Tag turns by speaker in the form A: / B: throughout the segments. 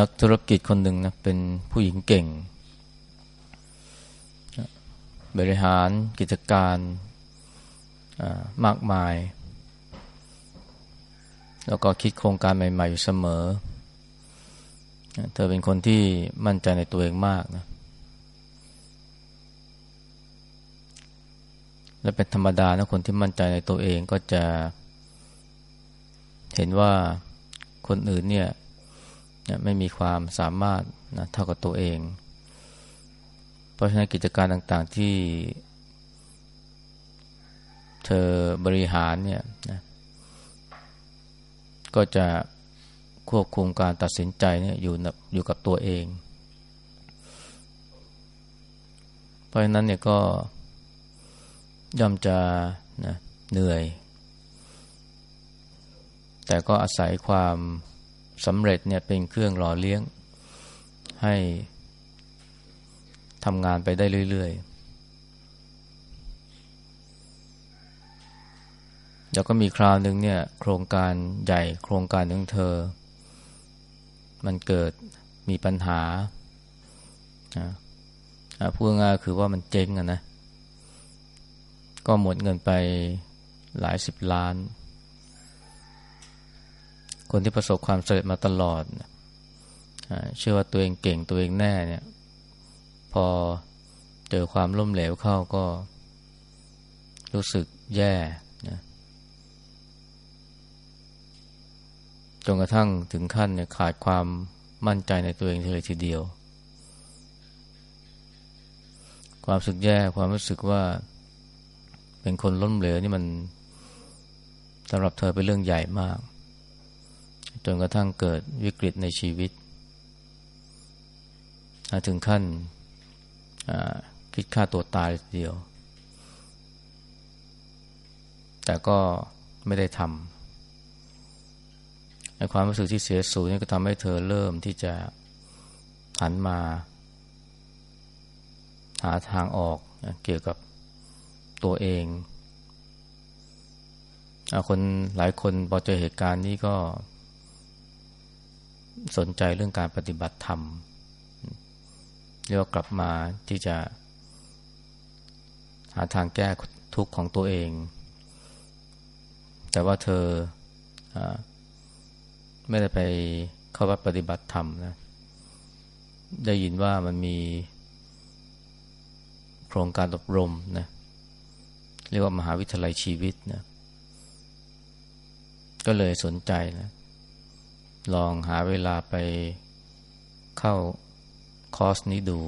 A: นักธุรกิจคนหนึ่งนะเป็นผู้หญิงเก่ง บริหารกิจการมากมาย แล้วก็คิดโครงการใหม่ ๆ อยู่เสมอ เธอเป็นคนที่มั่นใจในตัวเองมากนะและเป็นธรรมดานะคนที่มั่นใจในตัวเองก็จะเห็นว่าคนอื่นเนี่ย ไม่มีความสามารถนะเท่ากับตัวเอง เพราะฉะนั้นกิจการต่างๆที่ เธอบริหารเนี่ยนะก็จะควบคุมการตัดสินใจเนี่ยอยู่อยู่กับตัวเอง เพราะฉะนั้นเนี่ยก็ย่อมจะนะเหนื่อย แต่ก็อาศัยความ สำเร็จเนี่ยเป็นเครื่องหล่อเลี้ยง ให้ทำงานไปได้เรื่อยๆ แล้วก็มีคราวหนึ่งเนี่ยโครงการใหญ่โครงการของเธอ มันเกิดมีปัญหาพูดง่ายคือว่ามันเจ๊งอะนะ ก็หมดเงินไปหลายสิบล้าน คนที่ประสบความสำเร็จมาตลอดเชื่อว่าตัวเองเก่งตัวเองแน่เนี่ย พอเจอความล้มเหลวเข้าก็ รู้สึกแย่นะจนกระทั่งถึงขั้นเนี่ยขาดความมั่นใจในตัวเองเลยทีเดียว ความรู้สึกแย่ความรู้สึกว่า เป็นคนล้มเหลวนี่มันสำหรับเธอเป็นเรื่องใหญ่มาก จนกระทั่งเกิดวิกฤตในชีวิต ถึงขั้นคิดฆ่าตัวตายเดียว แต่ก็ไม่ได้ทำในความรู้สึกที่เสียสูญนี่ก็ทำให้เธอเริ่มที่จะหันมา หาทางออกเกี่ยวกับตัวเองอคนหลายคนพอเจอเหตุการณ์นี้ก็ สนใจเรื่องการปฏิบัติธรรมเรียกว่ากลับมาที่จะ หาทางแก้ทุกข์ของตัวเอง แต่ว่าเธออไม่ได้ไปเข้าวัดปฏิบัติธรรมนะได้ยินว่ามันมีโครงการอบรมนะเรียกว่ามหาวิทยาลัยชีวิตนะก็เลยสนใจนะ ลองหาเวลาไปเข้าคอร์สนี้ดู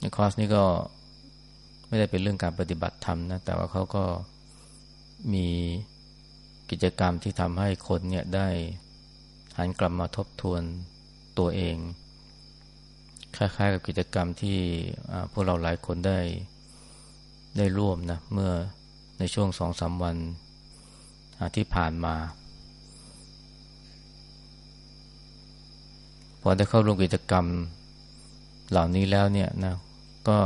A: ในคอร์สนี้ก็ไม่ได้เป็นเรื่องการปฏิบัติธรรมนะ แต่ว่าเขาก็มีกิจกรรมที่ทำให้คนเนี่ยได้หันกลับมาทบทวนตัวเอง คล้ายๆกับกิจกรรมที่พวกเราหลายคนได้ได้ร่วมนะ เมื่อในช่วงสองสามวันที่ผ่านมา พอได้เข้าร่วมกิจกรรมเหล่านี้แล้วเนี่ยนะก็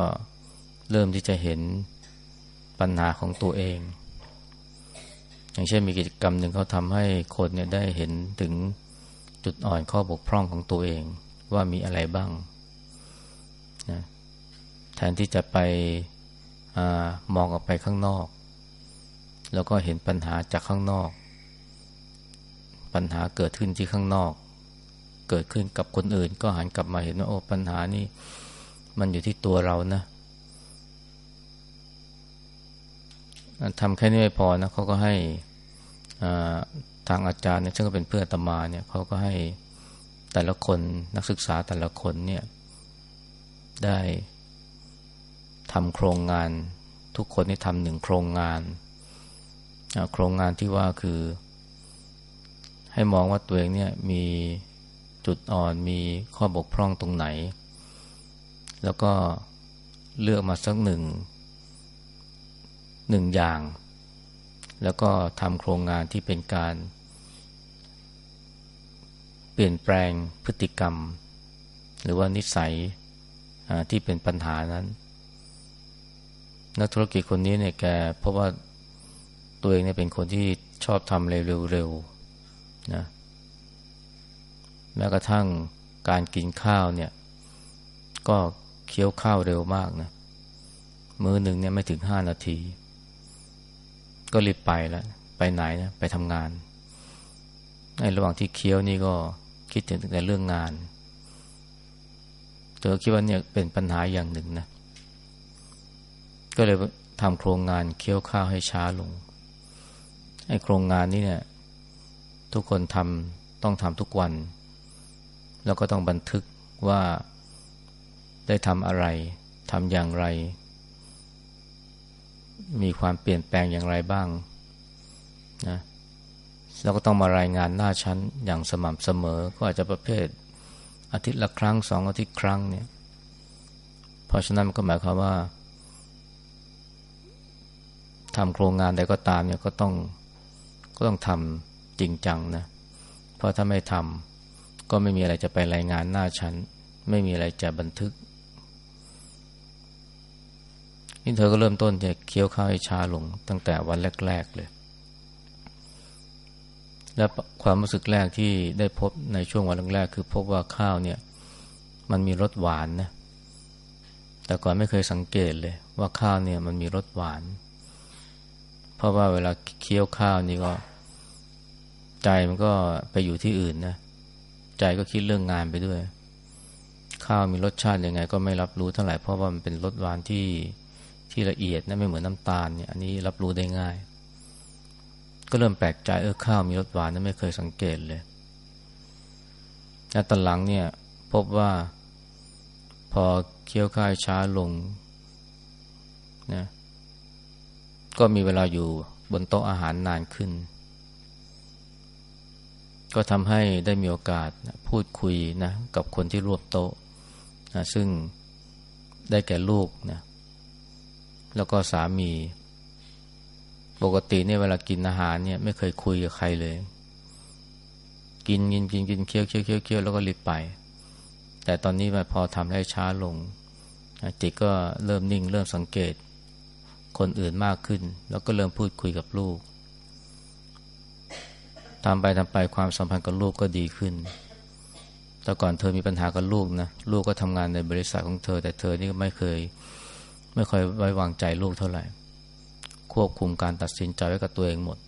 A: เริ่มที่จะเห็นปัญหาของตัวเอง อย่างเช่นมีกิจกรรมหนึ่งเขาทำให้คนเนี่ยได้เห็นถึงจุดอ่อนข้อบกพร่องของตัวเอง ว่ามีอะไรบ้างนะแทนที่จะไปอมองออกไปข้างนอก แล้วก็เห็นปัญหาจากข้างนอก ปัญหาเกิดขึ้นที่ข้างนอก เกิดขึ้นกับคนอื่น ก็หันกลับมาเห็นว่าโอ้ปัญหานี่มันอยู่ที่ตัวเรานะทำแค่นี้ไม่พอนะเขาก็ให้ทางอาจารย์เนี่ยซึ่งก็เป็นเพื่อนตมาเนี่ยเขาก็ให้แต่ละคนนักศึกษาแต่ละคนเนี่ยได้ทำโครงงานทุกคนที่ทำหนึ่งโครงงาน โครงงานที่ว่าคือ ให้มองว่าตัวเองเนี่ยมี จุดอ่อนมีข้อบกพร่องตรงไหน แล้วก็เลือกมาสักหนึ่งหนึ่งอย่าง แล้วก็ทำโครงงานที่เป็นการ เปลี่ยนแปลงพฤติกรรม หรือว่านิสัยที่เป็นปัญหานั้น นักธุรกิจคนนี้เนี่ยแกเพราะว่าตัวเองเนี่ยเป็นคนที่ชอบทำเร็วๆนะ แม้กระทั่งการกินข้าวเนี่ย ก็เคี้ยวข้าวเร็วมากนะมือหนึ่งเนี่ยไม่ถึงห้านาที ก็รีบไปแล้ว ไปไหนนะไปทำงาน ในระหว่างที่เคี้ยวนี่ก็คิดถึงแต่เรื่องงานเธอคิดว่าเนี่ยเป็นปัญหาอย่างหนึ่งนะ ก็เลยทำโครงงานเคี้ยวข้าวให้ช้าลงไอ้โครงงานนี้เนี่ย ทุกคนทำต้องทำทุกวัน แล้วก็ต้องบันทึกว่าได้ทำอะไรทำอย่างไร มีความเปลี่ยนแปลงอย่างไรบ้างนะแล้วก็ต้องมารายงานหน้าชั้นอย่างสม่ำเสมอ ก็อาจจะประเภทอาทิตย์ละครั้งสองอาทิตย์ครั้งเนี่ยเพราะฉะนั้นก็หมายความว่าทำโครงงานใดก็ตามเนี่ยก็ต้องก็ต้องทำจริงจังนะ เพราะถ้าไม่ทำ ก็ไม่มีอะไรจะไปรายงานหน้าชั้น ไม่มีอะไรจะบันทึกนี่เธอก็เริ่มต้นจะเคี้ยวข้าวให้ชาลงตั้งแต่วันแรก ๆเลย และความรู้สึกแรกที่ได้พบในช่วงวันแรกๆคือพบว่าข้าวเนี่ย มันมีรสหวานนะแต่ก่อนไม่เคยสังเกตเลย ว่าข้าวเนี่ยมันมีรสหวาน เพราะว่าเวลาเคี้ยวข้าวนี่ก็ ใจมันก็ไปอยู่ที่อื่นนะ ใจก็คิดเรื่องงานไปด้วย ข้าวมีรสชาติยังไง ก็ไม่รับรู้เท่าไหร่เพราะว่ามันเป็นรสหวานที่ที่ละเอียดนะไม่เหมือนน้ำตาลเนี่ยอันนี้รับรู้ได้ง่าย ก็เริ่มแปลกใจเออข้าวมีรสหวานนะไม่เคยสังเกตเลยแต่ตอนหลังเนี่ยพบว่าพอเคี้ยวข้าวช้าลงนะก็มีเวลาอยู่บนโต๊ะอาหารนานขึ้น ก็ทำให้ได้มีโอกาสพูดคุยนะกับคนที่ร่วบโต๊ะนะซึ่งได้แก่ลูกนะแล้วก็สามี ปกติเนี่ยเวลากินอาหารเนี่ยไม่เคยคุยกับใครเลย กินกินกินกินเคี้ยวเคี้ยวเคี้ยวเคี้ยวแล้วก็รีบไป แต่ตอนนี้มาพอทำให้ช้าลง จิตก็เริ่มนิ่ง เริ่มสังเกตคนอื่นมากขึ้น แล้วก็เริ่มพูดคุยกับลูก ทำไปทำไปความสัมพันธ์กับลูกก็ดีขึ้น แต่ก่อนเธอมีปัญหากับลูกนะ ลูกก็ทำงานในบริษัทของเธอ แต่เธอนี่ไม่เคย ไม่ค่อยไว้วางใจลูกเท่าไหร่ ควบคุมการตัดสินใจไว้กับตัวเองหมด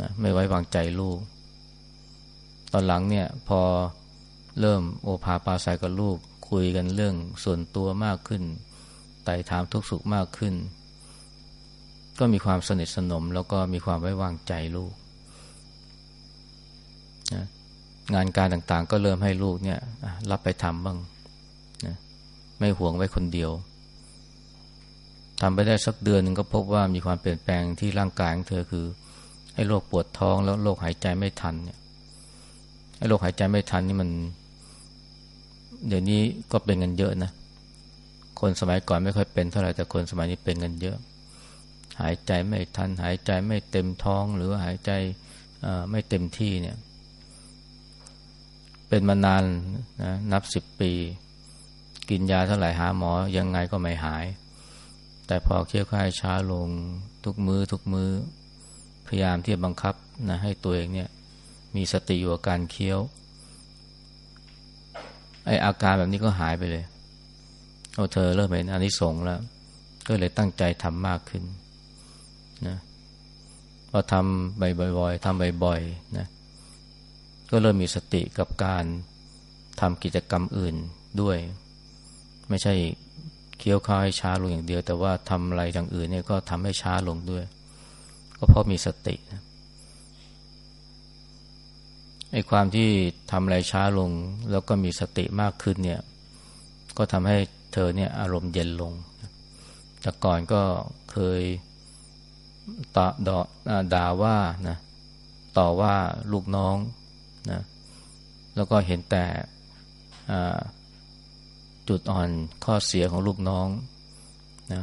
A: นะไม่ไว้วางใจลูก ตอนหลังเนี่ยพอเริ่มโอภาปาใสกับลูก คุยกันเรื่องส่วนตัวมากขึ้นไต่ถามทุกสุขมากขึ้น ก็มีความสนิทสนมแล้วก็มีความไว้วางใจลูก นะงานการต่างๆ ก็เริ่มให้ลูกเนี่ยรับไปทำบ้างนะไม่ห่วงไว้คนเดียวทำไปได้สักเดือนหนึ่งก็พบว่ามีความเปลี่ยนแปลงที่ร่างกายของเธอคือ ให้โรคปวดท้องแล้วโรคหายใจไม่ทันเนี่ยให้โรคหายใจไม่ทันนี่มัน เดี๋ยวนี้ก็เป็นกันเยอะนะ คนสมัยก่อนไม่ค่อยเป็นเท่าไหร่แต่คนสมัยนี้เป็นกันเยอะ หายใจไม่ทัน หายใจไม่เต็มท้อง หรือหายใจไม่เต็มที่เนี่ย เป็นมานานนะนับสิบปี กินยาเท่าไหร่หาหมอยังไงก็ไม่หาย แต่พอเคี้ยวข้าวช้าลงทุกมือ้อทุกมือ้อ พยายามที่จะบังคับนะให้ตัวเองเนี่ยมีสติอยู่กับการเคี้ยวไออาการแบบนี้ก็หายไปเลยเอาเธอเริ่มเห็นอันนี้สงแล้ว ก็เลยตั้งใจทำมากขึ้นนะพอทำบ่อยๆทำบ่อยๆนะ ก็เริ่มมีสติกับการทำกิจกรรมอื่นด้วย ไม่ใช่เคี้ยวข้าวให้ช้าลงอย่างเดียว แต่ว่าทำอะไรอย่างอื่นเนี่ยก็ทำให้ช้าลงด้วย ก็เพราะมีสตินะไอ้ความที่ทำอะไรช้าลง แล้วก็มีสติมากขึ้นเนี่ย ก็ทำให้เธอเนี่ยอารมณ์เย็นลง แต่ก่อนก็เคยตาดอด่าว่านะต่อว่าลูกน้อง นะแล้วก็เห็นแต่จุดอ่อนข้อเสียของลูกน้องนะ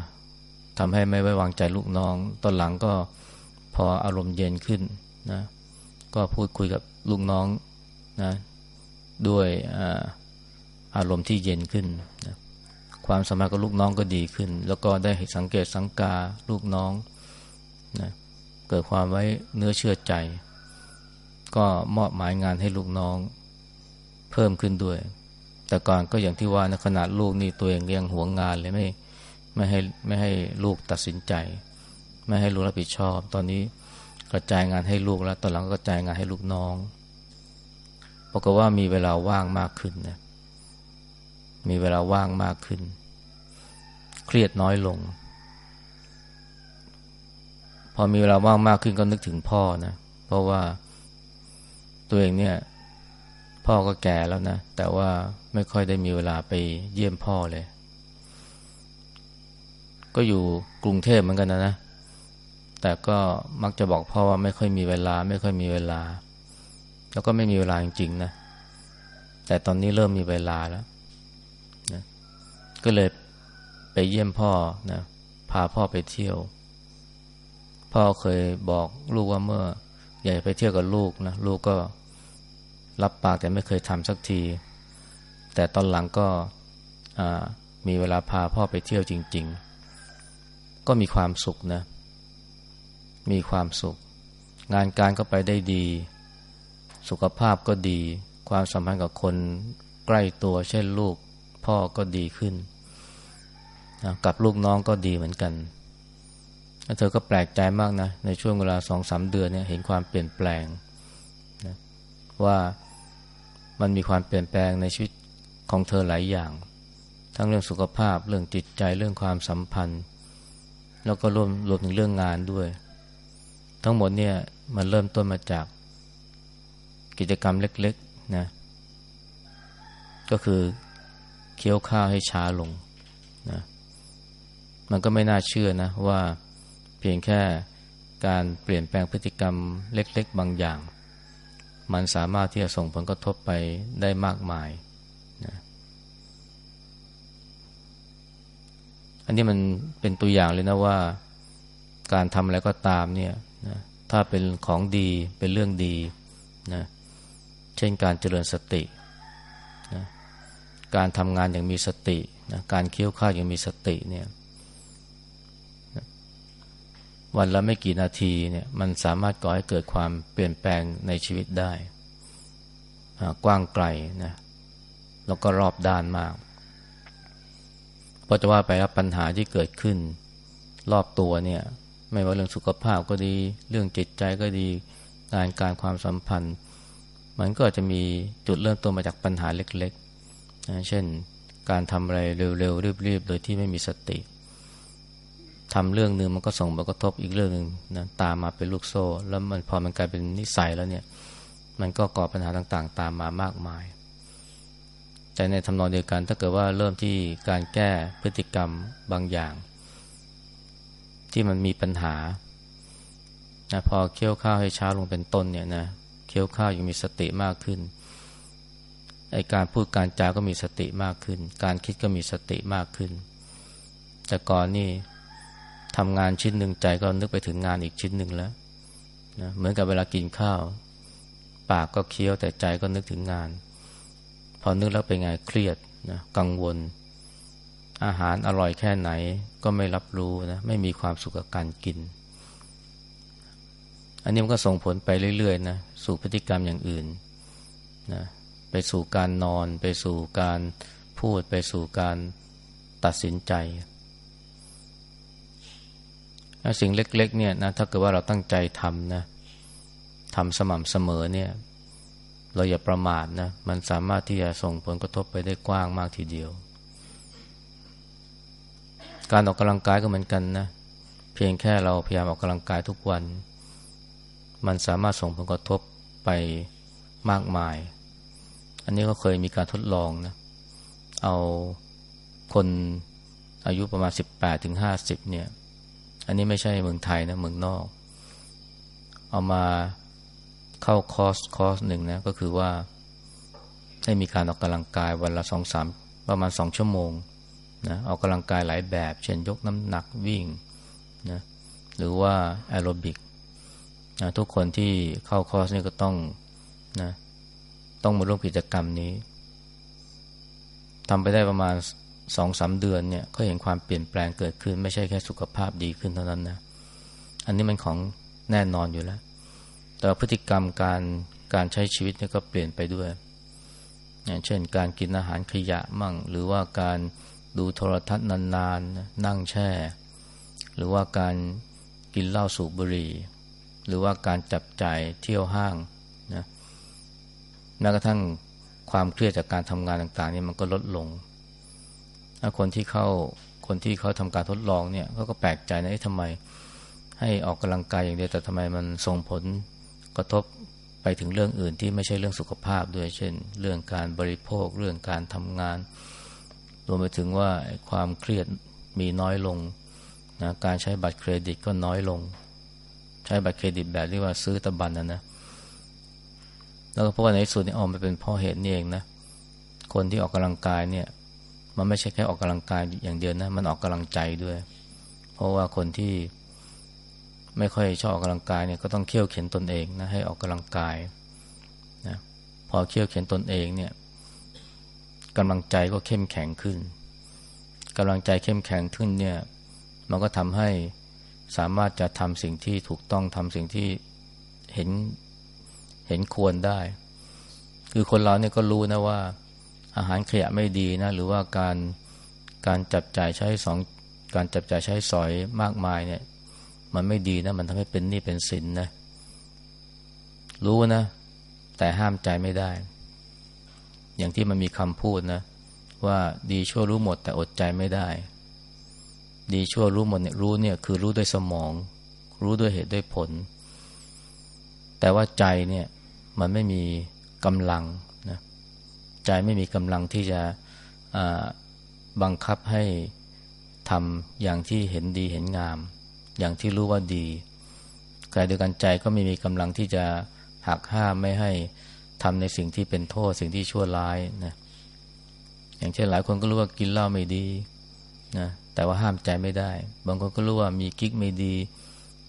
A: ทำให้ไม่ไว้วางใจลูกน้อง ตอนหลังก็พออารมณ์เย็นขึ้นนะก็พูดคุยกับลูกน้องนะด้วยอารมณ์ที่เย็นขึ้นนะความสมารถกับลูกน้องก็ดีขึ้น แล้วก็ได้สังเกตสังกาลูกน้องนะเกิดความไว้เนื้อเชื่อใจ ก็มอบหมายงานให้ลูกน้องเพิ่มขึ้นด้วย แต่ก่อนก็อย่างที่ว่านะขนาดลูกนี่ตัวเองยังหวงงานเลยไม่ไม่ให้ไม่ให้ลูกตัดสินใจ ไม่ให้ลูกรับผิดชอบ ตอนนี้กระจายงานให้ลูกแล้ว ตอนหลังก็กระจายงานให้ลูกน้องปรากฏว่ามีเวลาว่างมากขึ้นนะมีเวลาว่างมากขึ้น เครียดน้อยลง พอมีเวลาว่างมากขึ้นก็นึกถึงพ่อนะ เพราะว่า ตัวเองเนี่ย พ่อก็แก่แล้วนะ แต่ว่าไม่ค่อยได้มีเวลาไปเยี่ยมพ่อเลย ก็อยู่กรุงเทพเหมือนกันนะนะ แต่ก็มักจะบอกพ่อว่าไม่ค่อยมีเวลา ไม่ค่อยมีเวลา แล้วก็ไม่มีเวลาจริงๆนะ แต่ตอนนี้เริ่มมีเวลาแล้วนะก็เลยไปเยี่ยมพ่อนะพาพ่อไปเที่ยว พ่อเคยบอกลูกว่าเมื่ออยากไปเที่ยวกับลูกนะ ลูกก็ รับปากแต่ไม่เคยทำสักที แต่ตอนหลังก็มีเวลาพาพ่อไปเที่ยวจริง ๆ ก็มีความสุขนะ มีความสุข งานการก็ไปได้ดี สุขภาพก็ดี ความสัมพันธ์กับคนใกล้ตัวเช่นลูกพ่อก็ดีขึ้น กับลูกน้องก็ดีเหมือนกันเธอก็แปลกใจมากนะ ในช่วงเวลาสองสามเดือนเนี่ยเห็นความเปลี่ยนแปลงนะว่า มันมีความเปลี่ยนแปลงในชีวิตของเธอหลายอย่าง ทั้งเรื่องสุขภาพเรื่องจิตใจเรื่องความสัมพันธ์ แล้วก็รวมรวมถึงเรื่องงานด้วย ทั้งหมดเนี่ยมันเริ่มต้นมาจากกิจกรรมเล็กๆนะก็คือเคี้ยวข้าวให้ช้าลงนะมันก็ไม่น่าเชื่อนะว่าเพียงแค่การเปลี่ยนแปลงพฤติกรรมเล็ก ๆ บางอย่าง มันสามารถที่จะส่งผลกระทบไปได้มากมายนะอันนี้มันเป็นตัวอย่างเลยนะว่า การทำอะไรก็ตามเนี่ยนะถ้าเป็นของดีเป็นเรื่องดีนะเช่นการเจริญสตินะการทำงานอย่างมีสตินะการเคี้ยวข้าวอย่างมีสติเนี่ย วันละไม่กี่นาทีเนี่ยมันสามารถก่อให้เกิดความเปลี่ยนแปลงในชีวิตได้ กว้างไกลนะแล้วก็รอบด้านมากเพราะจะว่าไปแล้วปัญหาที่เกิดขึ้น รอบตัวเนี่ยไม่ว่าเรื่องสุขภาพก็ดี เรื่องจิตใจก็ดีงานการความสัมพันธ์ มันก็จะมีจุดเริ่มต้นมาจากปัญหาเล็กๆนะเช่น การทำอะไรเร็วๆรีบๆ โดยที่ไม่มีสติ ทำเรื่องหนึ่งมันก็ส่งผลกระทบอีกเรื่องหนึ่งนะตามมาเป็นลูกโซ่ แล้วมันพอมันกลายเป็นนิสัยแล้วเนี่ย มันก็ก่อปัญหาต่างๆ ตามมามากมาย แต่ในทำนองเดียวกันถ้าเกิดว่าเริ่มที่การแก้พฤติกรรมบางอย่าง ที่มันมีปัญหานะพอเคี้ยวข้าวให้ช้าลงเป็นต้นเนี่ยนะเคี้ยวข้าวยังมีสติมากขึ้นไอการพูดการจาก็มีสติมากขึ้น การคิดก็มีสติมากขึ้น แต่ก่อนนี่ ทำงานชิ้นหนึ่งใจก็นึกไปถึงงานอีกชิ้นหนึ่งแล้วนะเหมือนกับเวลากินข้าว ปากก็เคี้ยวแต่ใจก็นึกถึงงาน พอนึกแล้วเป็นไงเครียดนะกังวล อาหารอร่อยแค่ไหนก็ไม่รับรู้นะไม่มีความสุขกับการกิน อันนี้มันก็ส่งผลไปเรื่อยๆนะสู่พฤติกรรมอย่างอื่นนะไปสู่การนอน ไปสู่การพูดไปสู่การตัดสินใจ สิ่งเล็กๆเนี่ยนะถ้าเกิดว่าเราตั้งใจทำนะทำสม่ำเสมอเนี่ย เราอย่าประมาทนะ มันสามารถที่จะส่งผลกระทบไปได้กว้างมากทีเดียว การออกกำลังกายก็เหมือนกันนะ เพียงแค่เราพยายามออกกำลังกายทุกวัน มันสามารถส่งผลกระทบไปมากมาย อันนี้ก็เคยมีการทดลองนะ เอาคนอายุประมาณสิบแปดถึงห้าสิบเนี่ย อันนี้ไม่ใช่เมืองไทยนะเมืองนอก เอามาเข้าคอร์สคอร์สหนึ่งนะก็คือว่าให้มีการออกกำลังกายวันละสองสามประมาณสองชั่วโมงนะออกกำลังกายหลายแบบ เช่นยกน้ำหนักวิ่งนะหรือว่าแอโรบิกนะทุกคนที่เข้าคอร์สนี่ก็ต้องนะต้องมาร่วมกิจกรรมนี้ทำไปได้ประมาณ สองสาเดือนเนี่ยก็เห็นความเปลี่ยนแปลงเกิดขึ้น ไม่ใช่แค่สุขภาพดีขึ้นเท่านั้นนะ อันนี้มันของแน่นอนอยู่แล้ว แต่พฤติกรรมการการใช้ชีวิตเนี่ยก็เปลี่ยนไปด้วย อย่างเช่น การกินอาหารขยะมั่ง หรือว่าการดูโทรทัศน์นานๆ นั่งแช่ หรือว่าการกินเหล้าสูบบุหรี่ หรือว่าการจับจ่ายเที่ยวห้างนะแม้กระทั่งความเครียดจากการทำงานต่างๆนี่มันก็ลดลง คนที่เข้าคนที่เขาทำการทดลองเนี่ยเขาก็แปลกใจนะทำไม ให้ออกกำลังกายอย่างเดียวแต่ทำไมมันส่งผลกระทบไปถึงเรื่องอื่นที่ไม่ใช่เรื่องสุขภาพด้วยเช่น เรื่องการบริโภคเรื่องการทำงานรวมไปถึงว่าความเครียดมีน้อยลงนะการใช้บัตรเครดิตก็น้อยลง ใช้บัตรเครดิตแบบที่ว่าซื้อตะบันนะนะแล้วก็เพราะว่าในส่วนนี้ออกมาเป็นพ่อเหตุนี่เองนะคนที่ออกกำลังกายเนี่ย มันไม่ใช่แค่ออกกำลังกายอย่างเดียวนะ มันออกกำลังใจด้วย เพราะว่าคนที่ไม่ค่อยชอบออกกำลังกายเนี่ยก็ต้องเคี่ยวเข็นตนเองนะให้ออกกำลังกายนะพอเคี่ยวเข็นตนเองเนี่ยกำลังใจก็เข้มแข็งขึ้นกำลังใจเข้มแข็งขึ้นเนี่ย มันก็ทำให้สามารถจะทำสิ่งที่ถูกต้องทำสิ่งที่เห็นเห็นควรได้ คือคนเราเนี่ยก็รู้นะว่า อาหารขยะไม่ดีนะ หรือว่าการการจับจ่ายใช้สองการจับจ่ายใช้สอยมากมายเนี่ย มันไม่ดีนะ มันทำให้เป็นหนี้เป็นสินนะ รู้นะ แต่ห้ามใจไม่ได้ อย่างที่มันมีคำพูดนะ ว่าดีชั่วรู้หมด แต่อดใจไม่ได้ ดีชั่วรู้หมดเนี่ยรู้เนี่ยคือรู้ด้วยสมอง รู้ด้วยเหตุด้วยผล แต่ว่าใจเนี่ย มันไม่มีกำลัง ใจไม่มีกำลังที่จะบังคับให้ทำอย่างที่เห็นดีเห็นงาม อย่างที่รู้ว่าดีกายเดียวกันใจก็ไม่มีกำลังที่จะหักห้ามไม่ให้ทำในสิ่งที่เป็นโทษสิ่งที่ชั่วร้ายนะอย่างเช่นหลายคนก็รู้ว่ากินเหล้าไม่ดีนะแต่ว่าห้ามใจไม่ได้ บางคนก็รู้ว่ามีกิ๊กไม่ดี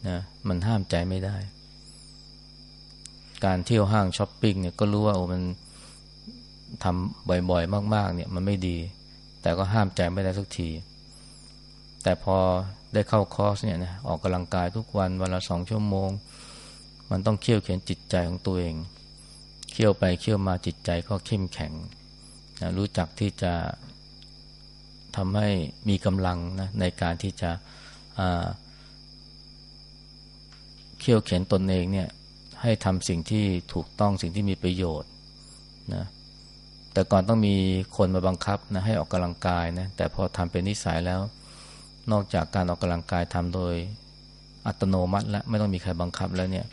A: นะมันห้ามใจไม่ได้ การเที่ยวห้างช้อปปิ้งเนี่ยก็รู้ว่าโอ้มัน ทำบ่อยๆ มากๆ เนี่ยมันไม่ดี แต่ก็ห้ามใจไม่ได้สักที แต่พอได้เข้าคอร์สเนี่ยนะออกกำลังกายทุกวันวันละสองชั่วโมง มันต้องเคี่ยวเขียนจิตใจของตัวเอง เคี่ยวไปเคี่ยวมาจิตใจก็เข้มแข็งนะรู้จักที่จะทำให้มีกำลังนะในการที่จะเคี่ยวเขียนตนเองเนี่ยให้ทำสิ่งที่ถูกต้องสิ่งที่มีประโยชน์นะ แต่ก่อนต้องมีคนมาบังคับนะให้ออกกำลังกายนะแต่พอทำเป็นนิสัยแล้ว นอกจากการออกกำลังกายทำโดยอัตโนมัติและไม่ต้องมีใครบังคับแล้วเนี่ย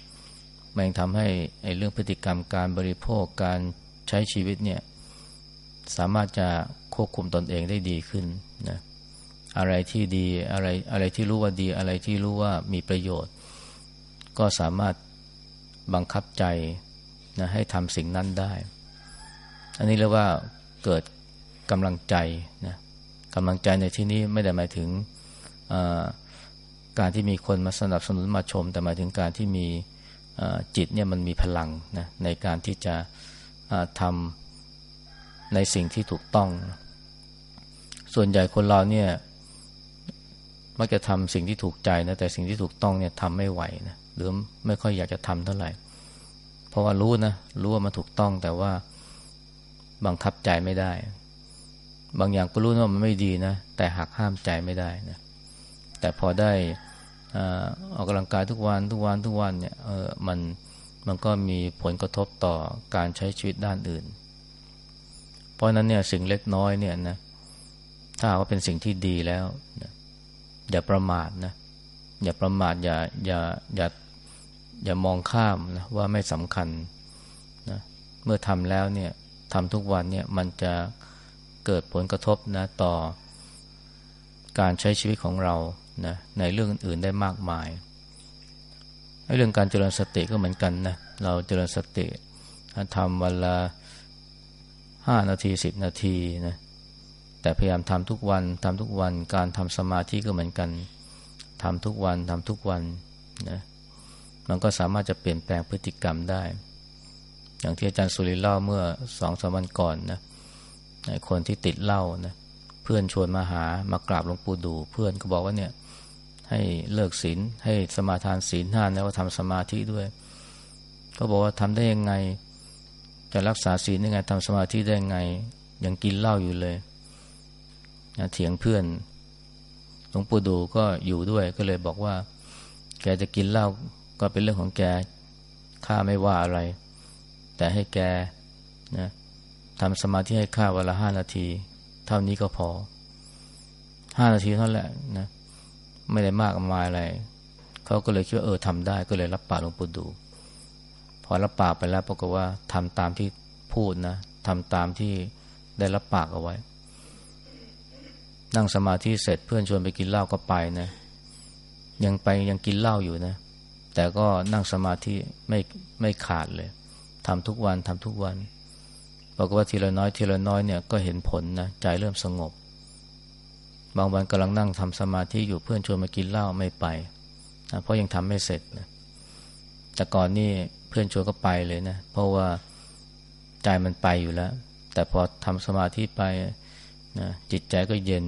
A: มันทำให้ไอ้เรื่องพฤติกรรมการบริโภคการใช้ชีวิตเนี่ยสามารถจะควบคุมตนเองได้ดีขึ้นนะอะไรที่ดีอะไรอะไรที่รู้ว่าดีอะไรที่รู้ว่ามีประโยชน์ ก็สามารถบังคับใจนะให้ทำสิ่งนั้นได้ อันนี้เรียกว่าเกิดกำลังใจนะกำลังใจในที่นี้ไม่ได้หมายถึงการที่มีคนมาสนับสนุนมาชม แต่หมายถึงการที่มีจิตเนี่ยมันมีพลังนะในการที่จะทำในสิ่งที่ถูกต้อง ส่วนใหญ่คนเราเนี่ยมักจะทำสิ่งที่ถูกใจนะแต่สิ่งที่ถูกต้องเนี่ยทำไม่ไหวนะหรือไม่ค่อยอยากจะทำเท่าไหร่ เพราะว่ารู้นะรู้ว่ามันถูกต้องแต่ว่า บังคับใจไม่ได้ บางอย่างก็รู้ว่ามันไม่ดีนะ แต่หักห้ามใจไม่ได้นะ แต่พอได้ออกกำลังกายทุกวันทุกวันทุกวันเนี่ยเออมันมันก็มีผลกระทบต่อการใช้ชีวิตด้านอื่น เพราะนั้นเนี่ยสิ่งเล็กน้อยเนี่ยนะถ้าว่าเป็นสิ่งที่ดีแล้วนะอย่าประมาทนะอย่าประมาทอย่าอย่าอย่าอย่ามองข้ามนะว่าไม่สำคัญนะเมื่อทำแล้วเนี่ย ทำทุกวันเนี่ยมันจะเกิดผลกระทบนะต่อการใช้ชีวิตของเรานะในเรื่องอื่นได้มากมายเรื่องการเจริญสติก็เหมือนกันนะเราเจริญสติทำวันละห้านาทีสิบนาทีนะแต่พยายามทำทุกวันทำทุกวันการทำสมาธิก็เหมือนกันทำทุกวันทำทุกวันนะมันก็สามารถจะเปลี่ยนแปลงพฤติกรรมได้ อย่างที่อาจารย์สุริเล่าเมื่อสองสามวันก่อนนะคนที่ติดเหล้านะเพื่อนชวนมาหามากราบหลวงปู่ดู เพื่อนก็บอกว่าเนี่ยให้เลิกศีลให้สมาทานศีลห้าแล้วก็ทำสมาธิด้วยก็บอกว่าทำได้ยังไง จะรักษาศีลได้ไงทำสมาธิได้ยังไง ยังกินเหล้าอยู่เลยนะเถียงเพื่อนหลวงปู่ดูก็อยู่ด้วยก็เลยบอกว่า แกจะกินเหล้าก็เป็นเรื่องของแกข้าไม่ว่าอะไร แต่ให้แกนะทำสมาธิให้ข้าวันละห้านาที เท่านี้ก็พอห้านาทีเท่านั้นแหละนะไม่ได้มากมายอะไรเขาก็เลยคิดว่าเออทำได้ก็เลยรับปากหลวงปู่ดู พอรับปากไปแล้วปรากฏว่าทำตามที่พูดนะทำตามที่ได้รับปากเอาไว้ นั่งสมาธิเสร็จเพื่อนชวนไปกินเหล้าก็ไปนะ ยังไปยังกินเหล้าอยู่นะ แต่ก็นั่งสมาธิไม่ไม่ขาดเลย ทำทุกวันทำทุกวันบอกว่าทีละน้อยทีละน้อยเนี่ยก็เห็นผลนะใจเริ่มสงบ บางวันกำลังนั่งทำสมาธิอยู่เพื่อนชวนมากินเหล้าไม่ไปนะเพราะยังทำไม่เสร็จนะแต่ก่อนนี่เพื่อนชวนก็ไปเลยนะ เพราะว่าใจมันไปอยู่แล้ว แต่พอทำสมาธิไปนะจิตใจก็เย็น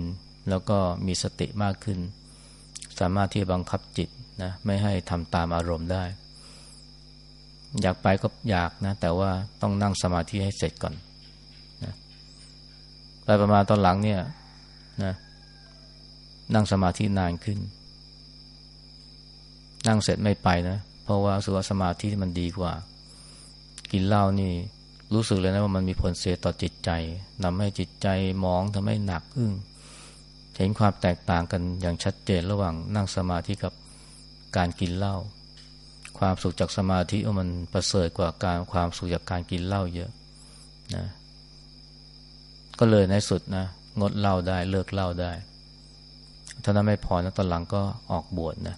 A: แล้วก็มีสติมากขึ้น สามารถที่บังคับจิตนะไม่ให้ทำตามอารมณ์ได้ อยากไปก็อยากนะ แต่ว่าต้องนั่งสมาธิให้เสร็จก่อนนะไปประมาณตอนหลังเนี่ยนะนั่งสมาธินานขึ้น นั่งเสร็จไม่ไปนะ เพราะว่าสุขสมาธิมันดีกว่า กินเหล้านี่ รู้สึกเลยนะว่ามันมีผลเสียต่อจิตใจทำให้จิตใจมองทำให้หนักอึ้งเห็นความแตกต่างกันอย่างชัดเจนระหว่างนั่งสมาธิกับการกินเหล้า ความสุขจากสมาธิมันประเสริฐกว่าการความสุขจากการกินเหล้าเยอะนะก็เลยในสุดนะงดเหล้าได้เลิกเหล้าได้ถ้านั้นไม่พอนะตอนหลังก็ออกบวชนะ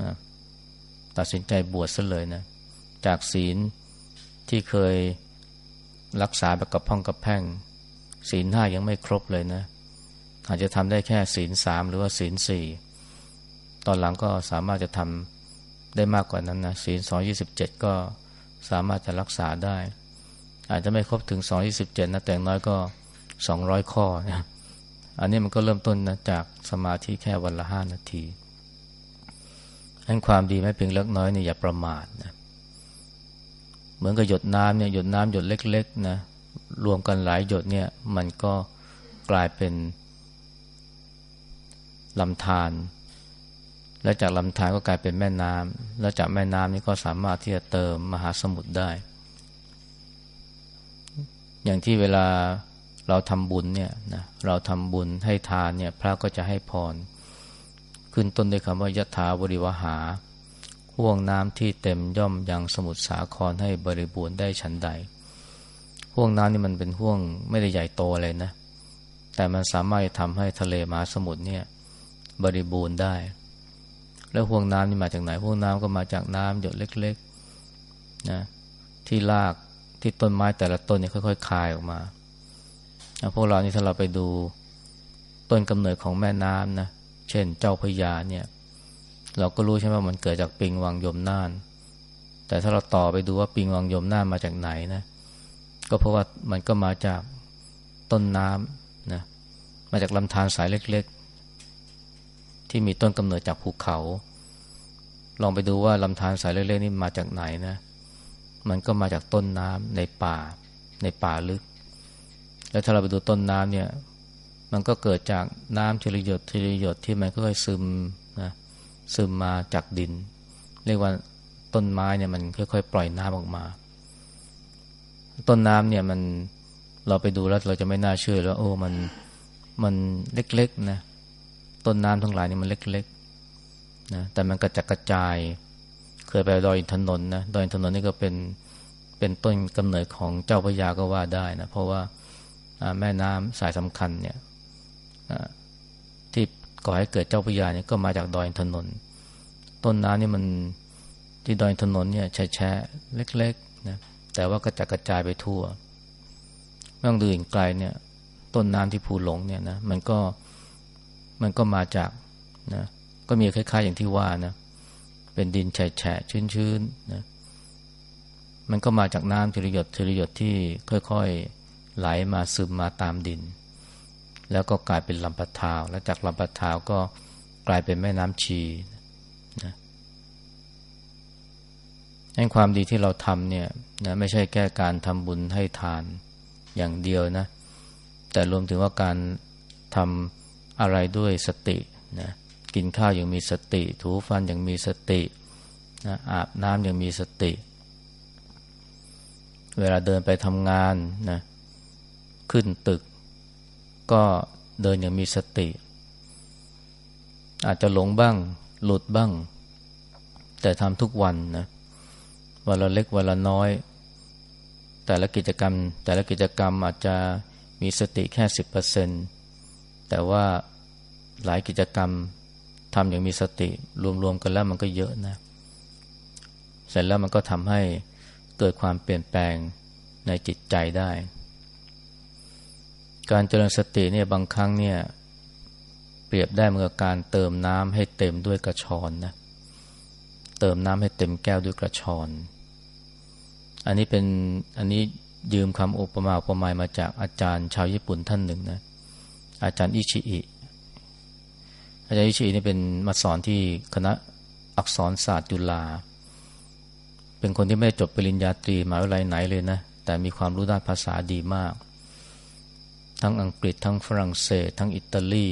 A: นะตัดสินใจบวชซะเลยนะจากศีลที่เคยรักษาแบบกับพ่องกับแพ่ง ศีลห้ายังไม่ครบเลยนะ อาจจะทำได้แค่ศีลสามหรือว่าศีลสี่ตอนหลังก็สามารถจะทำ ได้มากกว่านั้นนะศีลสองยี่สิบเจ็ดก็สามารถจะรักษาได้ อาจจะไม่ครบถึงสองยี่สิบเจ็ดนะแต่น้อยก็สองร้อยข้อนะอันนี้มันก็เริ่มต้นนะจากสมาธิแค่วันละห้านาทีให้ความดีไม่เพียงเล็กน้อยเนี่ยอย่าประมาทนะเหมือนกับหยดน้ำเนี่ยหยดน้ำหยดเล็กๆนะรวมกันหลายหยดเนี่ยมันก็กลายเป็นลำธาร และจากลำธารก็กลายเป็นแม่น้ำแล้วจากแม่น้ำนี่ก็สามารถที่จะเติมมหาสมุทรได้ อย่างที่เวลาเราทำบุญเนี่ยนะเราทำบุญให้ทานเนี่ย พระก็จะให้พร ขึ้นต้นด้วยคำว่ายถาบริวหาห่วงน้ำที่เต็มย่อมยังสมุทรสาครให้บริบูรณ์ได้ฉันใดห่วงน้ำนี่มันเป็นห่วงไม่ได้ใหญ่โตเลยนะ แต่มันสามารถทำให้ทะเลมหาสมุทรเนี่ย บริบูรณ์ได้ แล้วห่วงน้ำนี่มาจากไหนห่วงน้ำก็มาจากน้ำหยดเล็กๆนะที่ลากที่ต้นไม้แต่ละต้นเนี่ยค่อยๆคายออกมาพวกเรานี่ถ้าเราไปดูต้นกำเนิดของแม่น้ำนะเช่นเจ้าพยาเนี่ย เราก็รู้ใช่ไหมว่ามันเกิดจากปิงวังยมน่าน แต่ถ้าเราต่อไปดูว่าปิงวังยมน่านมาจากไหนนะ ก็เพราะว่ามันก็มาจากต้นน้ำนะมาจากลำธารสายเล็กๆ ที่มีต้นกำเนิดจากภูเขา ลองไปดูว่าลำธารสายเล็กๆนี่มาจากไหนนะ มันก็มาจากต้นน้ำในป่า ในป่าลึก แล้วถ้าเราไปดูต้นน้ำเนี่ย มันก็เกิดจากน้ำทีละหยดทีละหยดที่มันค่อยๆซึมนะซึมมาจากดิน เรียกว่าต้นไม้เนี่ยมันค่อยๆ ปล่อยน้ำออกมา ต้นน้ำเนี่ยมันเราไปดูแล้วเราจะไม่น่าเชื่อแล้ว โอ้มันมันเล็กๆนะ ต้นน้ำทั้งหลายนี่มันเล็กๆนะแต่มันกระจัดกระจาย เคยไปดอยอินนนะดอยอินนนี่ก็เป็นเป็นต้นกำเนิดของเจ้าพระยาก็ว่าได้นะเพราะว่าแม่น้ำสายสำคัญเนี่ยที่ก่อให้เกิดเจ้าพระยาเนี่ยก็มาจากดอยถนน ต้นน้ำนี่มันที่ดอยถนนเนี่ยแฉะเล็กๆนะแต่ว่าก็จะกระจายไปทั่วเมื่อดูอีกไกลเนี่ย ต้นน้ำที่ภูหลงเนี่ยนะมันก็ มันก็มาจากนะก็มีคล้าย ๆ อย่างที่ว่านะเป็นดินแฉะชื้นๆนะมันก็มาจากน้ำทีละหยดทีละหยดที่ค่อยๆไหลมาซึมมาตามดิน แล้วก็กลายเป็นลำปะทาว แล้วจากลำปะทาวก็กลายเป็นแม่น้ำชีนะงั้นความดีที่เราทำเนี่ยนะไม่ใช่แค่การทำบุญให้ทานอย่างเดียวนะ แต่รวมถึงว่าการทำ อะไรด้วยสตินะกินข้าวอย่างมีสติ ถูฟันอย่างมีสตินะอาบน้ำอย่างมีสติ เวลาเดินไปทำงานนะขึ้นตึก ก็เดินอย่างมีสติ อาจจะหลงบ้าง หลุดบ้าง แต่ทำทุกวันนะวันละเล็กวันละน้อย แต่ละกิจกรรม แต่ละกิจกรรมอาจจะมีสติแค่สิบเปอร์เซ็นต์ แต่ว่าหลายกิจกรรมทำอย่างมีสติรวมๆกันแล้วมันก็เยอะนะ เสร็จแล้วมันก็ทำให้เกิดความเปลี่ยนแปลงในจิตใจได้ การเจริญสติเนี่ยบางครั้งเนี่ยเปรียบได้เหมือนกับการเติมน้ำให้เต็มด้วยกระชอนนะ เติมน้ำให้เต็มแก้วด้วยกระชอน อันนี้เป็นอันนี้ยืมคำอุปมาอุปไมยมาจากอาจารย์ชาวญี่ปุ่นท่านหนึ่งนะ อาจารย์อิชิอิอาจารย์อิชิอินี่เป็นมาสอนที่คณะอักษรศาสตร์จุฬาเป็นคนที่ไม่จบปริญญาตรีมหาวิทยาลัยไหนเลยนะ แต่มีความรู้ด้านภาษาดีมาก ทั้งอังกฤษทั้งฝรั่งเศส ทั้งอิตาลี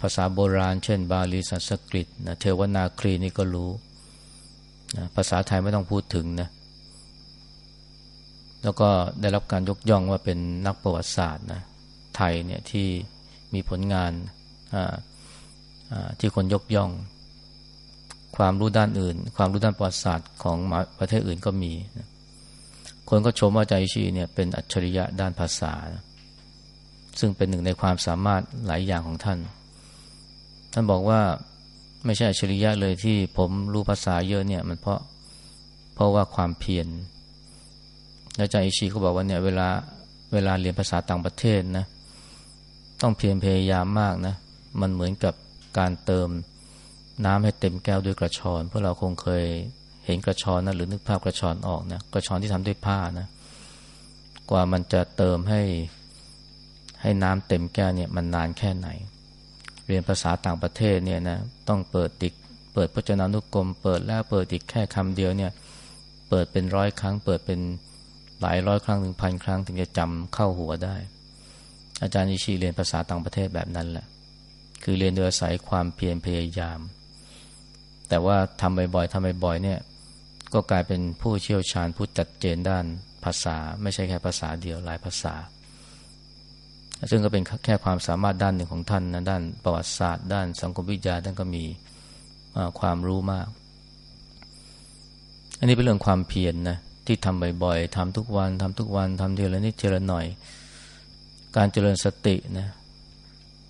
A: ภาษาโบราณ เช่น บาลีสันสกฤตนะเทวนาครีนี่ก็รู้นะภาษาไทยไม่ต้องพูดถึงนะแล้วก็ได้รับการยกย่องว่าเป็นนักประวัติศาสตร์นะ ไทยเนี่ยที่มีผลงานที่คนยกย่อง ความรู้ด้านอื่น ความรู้ด้านประวัติศาสตร์ของประเทศอื่นก็มี คนก็ชมว่าใจชีเนี่ยเป็นอัจฉริยะด้านภาษา ซึ่งเป็นหนึ่งในความสามารถหลายอย่างของท่าน ท่านบอกว่าไม่ใช่อัจฉริยะเลยที่ผมรู้ภาษาเยอะเนี่ยมันเพราะเพราะว่าความเพียรอาจารย์อิชิเขาบอกว่าเนี่ยเวลาเวลาเรียนภาษาต่างประเทศนะ ต้องเพียรพยายามมากนะ มันเหมือนกับการเติมน้ำให้เต็มแก้วด้วยกระชอนพวกเราคงเคยเห็นกระชอนนะหรือนึกภาพกระชอนออกนะกระชอนที่ทำด้วยผ้านะ กว่ามันจะเติมให้ให้น้ำเต็มแก้วเนี่ยมันนานแค่ไหน เรียนภาษาต่างประเทศเนี่ยนะต้องเปิดติกเปิดพจนานุกรม เปิดแล้วเปิดอีกแค่คำเดียวเนี่ย เปิดเป็นร้อยครั้ง เปิดเป็นหลายร้อยครั้งถึงพันครั้ง ถึงจะจำเข้าหัวได้ อาจารย์นิชิเรียนภาษาต่างประเทศแบบนั้นแหละ คือเรียนโดยอาศัยความเพียรพยายาม แต่ว่าทำบ่อยๆทำบ่อยๆเนี่ย ก็กลายเป็นผู้เชี่ยวชาญผู้จัดเจนด้านภาษา ไม่ใช่แค่ภาษาเดียวหลายภาษา ซึ่งก็เป็นแค่ความสามารถด้านหนึ่งของท่านนะด้านประวัติศาสตร์ ด้านสังคมวิทยาท่านก็มีความรู้มาก อันนี้เป็นเรื่องความเพียรนนะที่ทำบ่อยๆทำทุกวันทำทุกวันทำเทีละนิดเทีละหน่อย การเจริญสตินะ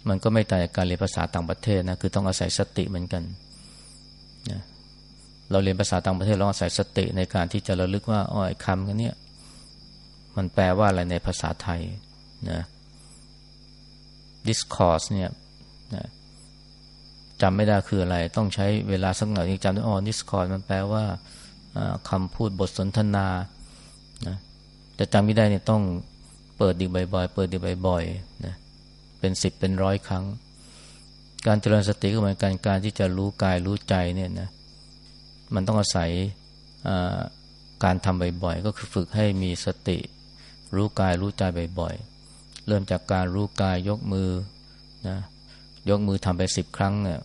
A: มันก็ไม่ต่างจากการเรียนภาษาต่างประเทศนะคือต้องอาศัยสติเหมือนกันนะเราเรียนภาษาต่างประเทศเราอาศัยสติในการที่จะระลึกว่าอ๋อคำกันเนี้ยมันแปลว่าอะไรในภาษาไทยนะ discourse เนี่ยนะจำไม่ได้คืออะไร ต้องใช้เวลาสักหน่อยถึงจำได้อ๋อ discourse มันแปลว่าคำพูดบทสนทนานะแต่จำไม่ได้เนี่ยต้อง เปิดดีบ่อยๆ เปิดดีบ่อยๆนะเป็นสิบเป็นร้อยครั้ง การเจริญสติก็เหมือนกันการที่จะรู้กายรู้ใจเนี่ยนะมันต้องอาศัยการทำบ่อยๆ ก็คือฝึกให้มีสติ รู้กายรู้ใจบ่อยๆ เริ่มจากการรู้กายยกมือนะยกมือทำไปสิบครั้งเนี่ย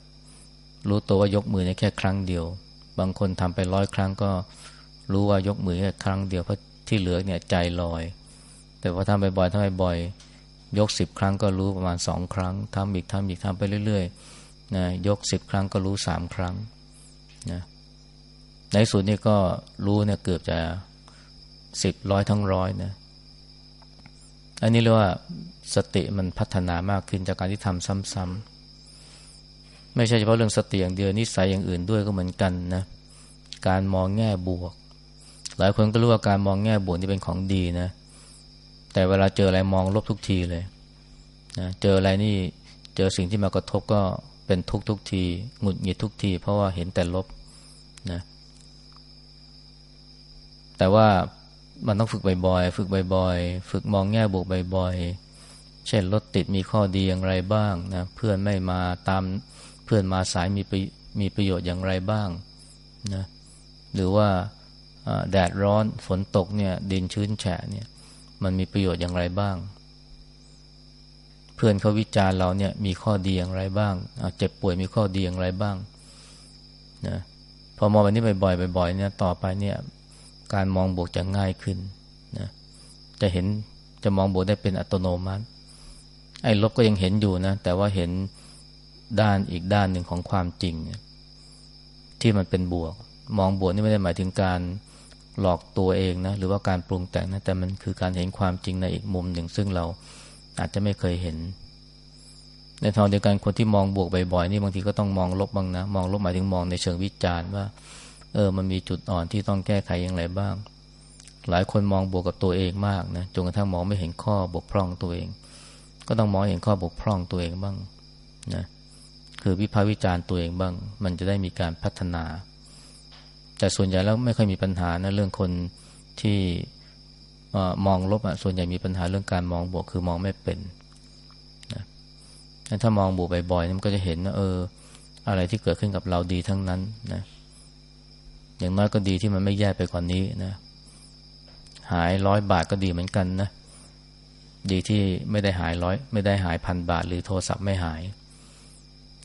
A: รู้ตัวว่ายกมือในแค่ครั้งเดียว บางคนทำไปร้อยครั้งก็รู้ว่ายกมือแค่ครั้งเดียวเพราะที่เหลือเนี่ยใจลอย แต่พอทำบ่อยๆทำบ่อยๆยกสิบครั้งก็รู้ประมาณสองครั้งทำอีกทำอีกทำไปเรื่อยๆนะยกสิบครั้งก็รู้สามครั้งนะในสุดนี่ก็รู้เนี่ยเกือบจะสิบร้อยทั้งร้อยนะอันนี้เรียกว่าสติมันพัฒนามากขึ้นจากการที่ทำซ้ำๆไม่ใช่เฉพาะเรื่องสติอย่างเดียวนิสัยอย่างอื่นด้วยก็เหมือนกันนะการมองแง่บวก หลายคนก็รู้ว่าการมองแง่บวกนี่เป็นของดีนะ แต่เวลาเจออะไรมองลบทุกทีเลยนะเจออะไรนี่เจอสิ่งที่มากระทบก็เป็นทุกทุกทีหงุดหงิดทุกที เพราะว่าเห็นแต่ลบนะแต่ว่ามันต้องฝึกบ่อยๆฝึกบ่อยๆฝึกมองแง่บวกบ่อยๆเช่นรถติดมีข้อดีอย่างไรบ้างนะเพื่อนไม่มาตามเพื่อนมาสายมีมีประโยชน์อย่างไรบ้างนะหรือว่าแดดร้อนฝนตกเนี่ยดินชื้นแฉะเนี่ย มันมีประโยชน์อย่างไรบ้าง เพื่อนเขาวิจารณ์เราเนี่ยมีข้อดีอย่างไรบ้างเจ็บป่วยมีข้อดีอย่างไรบ้างนะพอมองแบบนี้บ่อยๆบ่อยๆเนี่ยต่อไปเนี่ย การมองบวกจะง่ายขึ้นนะจะเห็นจะมองบวกได้เป็นอัตโนมัติ ไอ้ลบก็ยังเห็นอยู่นะ แต่ว่าเห็นด้านอีกด้านหนึ่งของความจริง ที่มันเป็นบวก มองบวกนี่ไม่ได้หมายถึงการ หลอกตัวเองนะหรือว่าการปรุงแต่งนะแต่มันคือการเห็นความจริงในอีกมุมหนึ่ง ซึ่งเราอาจจะไม่เคยเห็น ในทางเดียวกันคนที่มองบวกบ่อยๆนี่บางทีก็ต้องมองลบบ้างนะ มองลบหมายถึงมองในเชิงวิจารณ์ว่า เออมันมีจุดอ่อนที่ต้องแก้ไขอย่างไรบ้าง หลายคนมองบวกกับตัวเองมากนะจนกระทั่งมองไม่เห็นข้อบกพร่องตัวเอง ก็ต้องมองเห็นข้อบกพร่องตัวเองบ้างนะคือวิพากษ์วิจารณ์ตัวเองบ้าง มันจะได้มีการพัฒนา แต่ส่วนใหญ่แล้วไม่ค่อยมีปัญหานะเรื่องคนที่มองลบอะส่วนใหญ่มีปัญหาเรื่องการมองบวกคือมองไม่เป็นนะถ้ามองบวกบ่อยๆมันก็จะเห็นว่าเออ อะไรที่เกิดขึ้นกับเราดีทั้งนั้นนะอย่างน้อยก็ดีที่มันไม่แย่ไปกว่านนี้นะ หายร้อยบาทก็ดีเหมือนกันนะ ดีที่ไม่ได้หายร้อย ไม่ได้หายพันบาท หรือโทรศัพท์ไม่หาย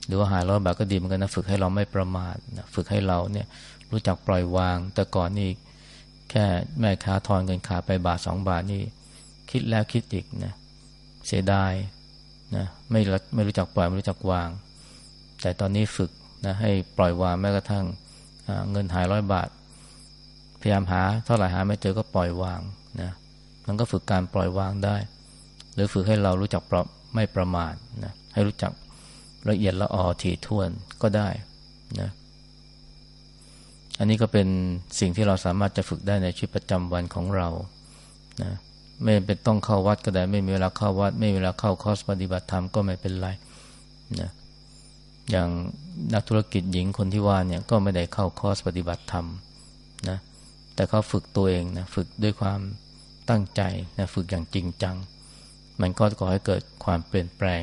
A: หรือว่าหายร้อยบาทก็ดีเหมือนกันนะฝึกให้เราไม่ประมาทนะฝึกให้เราเนี่ยรู้จักปล่อยวาง แต่ก่อนนี่แค่แม่ค้าทอนเงินขาไปบาทสองบาทนี่คิดแล้วคิดอีกนะเสียดายนะไม่ไม่รู้จักปล่อยไม่รู้จักวาง แต่ตอนนี้ฝึกนะให้ปล่อยวางแม้กระทั่งเงินหายร้อยบาท พยายามหาเท่าไหร่หาไม่เจอก็ปล่อยวางนะมันก็ฝึกการปล่อยวางได้ หรือฝึกให้เรารู้จักปรับไม่ประมาทนะให้รู้จัก ละเอียดละออถี่ถ้วนก็ได้นะอันนี้ก็เป็นสิ่งที่เราสามารถจะฝึกได้ในชีวิตประจำวันของเรานะไม่เป็นต้องเข้าวัดก็ได้ ไม่มีเวลาเข้าวัด ไม่มีเวลาเข้าคอร์สปฏิบัติธรรมก็ไม่เป็นไรนะอย่างนักธุรกิจหญิงคนที่ว่าเนี่ยก็ไม่ได้เข้าคอร์สปฏิบัติธรรมนะแต่เขาฝึกตัวเองนะฝึกด้วยความตั้งใจนะฝึกอย่างจริงจัง มันก็ก่อให้เกิดความเปลี่ยนแปลง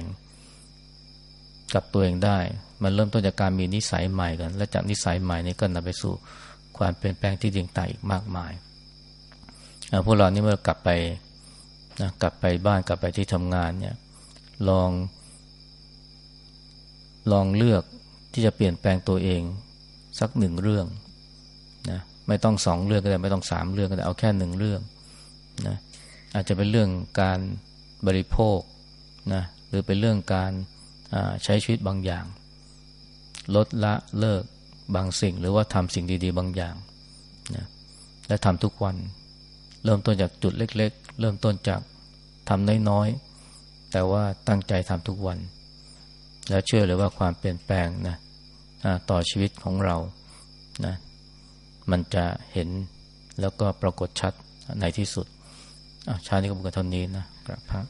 A: กับตัวเองได้ มันเริ่มต้นจากการมีนิสัยใหม่กัน และจากนิสัยใหม่นี้ก็นำไปสู่ความเปลี่ยนแปลงที่ยิ่งใหญ่อีกมากมายพวกเรานี่เมื่อกลับไปนะกลับไปบ้านกลับไปที่ทำงานเนี่ยลอง ลองเลือกที่จะเปลี่ยนแปลงตัวเองสักหนึ่งเรื่องนะไม่ต้องสองเรื่องก็ได้ไม่ต้องสามเรื่องก็ได้เอาแค่หนึ่งเรื่องนะอาจจะเป็นเรื่องการบริโภคนะหรือเป็นเรื่องการ ใช้ชีวิตบางอย่าง ลดละเลิกบางสิ่ง หรือว่าทำสิ่งดี ๆ บางอย่างนะและทำทุกวัน เริ่มต้นจากจุดเล็ก ๆ เริ่มต้นจากทำน้อยๆแต่ว่าตั้งใจทำทุกวัน แล้วเชื่อเลยว่าความเปลี่ยนแปลงนะต่อชีวิตของเรานะมันจะเห็นแล้วก็ปรากฏชัดในที่สุดชาตินี้ก็บุกเท่านี้นะกราบพระ